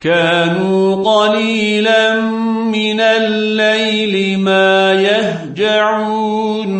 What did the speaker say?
كانوا قليلا من الليل ما يهجعون.